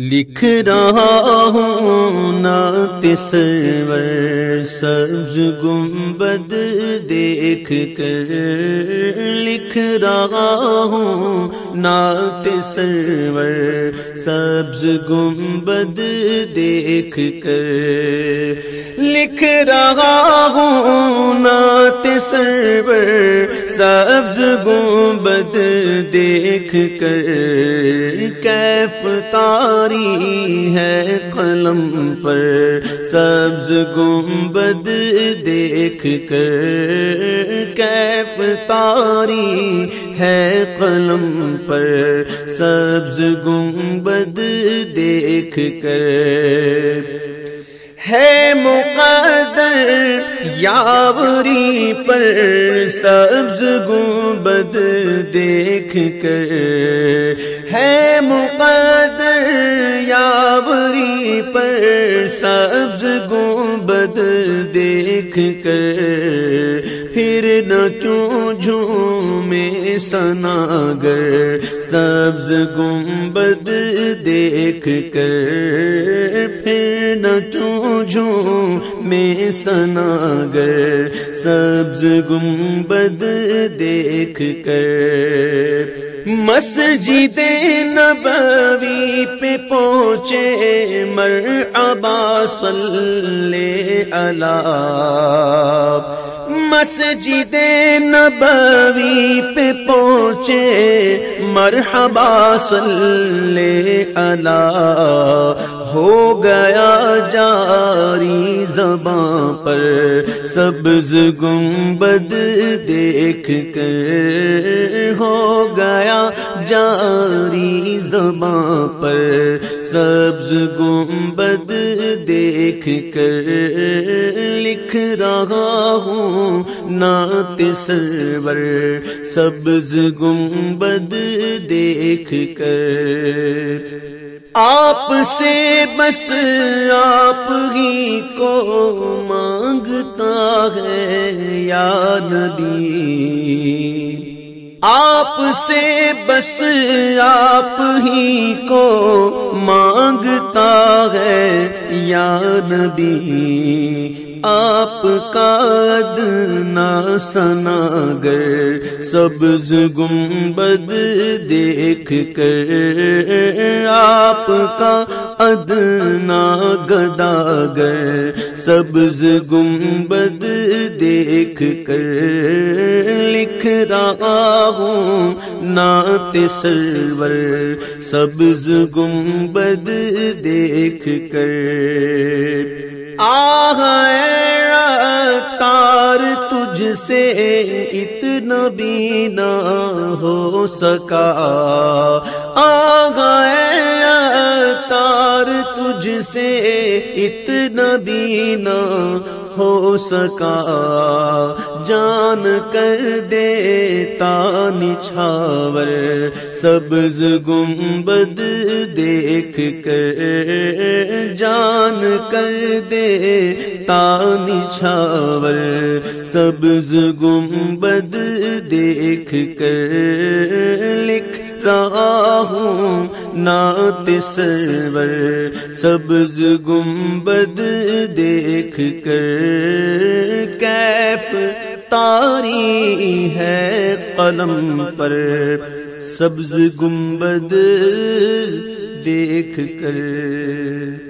لکھ رہا ہوں نات سرور سبز گنبد دیکھ کر لکھ رہا ہوں نات سرور سبز گنبد دیکھ کر لکھ رہا ہوں نات سرور سبز گنبد دیکھ کر کیف تار تاری ہے قلم پر۔ سبز گنبد دیکھ کر کیف تاری ہے قلم پر۔ سبز گنبد دیکھ کر ہے مقدر یاوری پر۔ سبز گنبد دیکھ کر ہے مقدر یاوری پر سبز گنبد دیکھ کر پھر نہ کیوں جھوم میں سناگر سبز گنبد دیکھ کر پھر نہ کیوں جھوم میں سناگر سبز گنبد دیکھ کر مسجد نبوی پہ پہنچے مر ابا صلی اللہ۔ مسجد نبوی پہ پہنچے مرحبا صلی اللہ۔ ہو گیا جاری زباں پر سبز گنبد دیکھ کر۔ ہو جاری زباں پر سبز گنبد دیکھ کر لکھ رہا ہوں نات سرور سبز گنبد دیکھ کر آپ سے بس آپ ہی کو مانگتا ہے یا نبی آپ سے بس آپ ہی کو مانگتا ہے یا نبی، آپ کا ادنا سناگر، سبز گنبد دیکھ کر آپ کا ادنا گداگر، سبز گنبد دیکھ کر لکھ رہا ہوں نات سرور، سبز گنبد دیکھ کر۔ تار تجھ سے اتنا بھی نہ ہو سکا۔ آ گیا تار تجھ سے اتنا بھی نہ ہو سکا۔ جان کر دیتا نچھاور، سبز گنبد دیکھ کر۔ جان کر دے تانی چھاور سبز گنبد دیکھ کر۔ لکھ رہا ہوں نات سرور، سبز گنبد دیکھ کر۔ کیف تاری ہے قلم پر، سبز گنبد دیکھ کر۔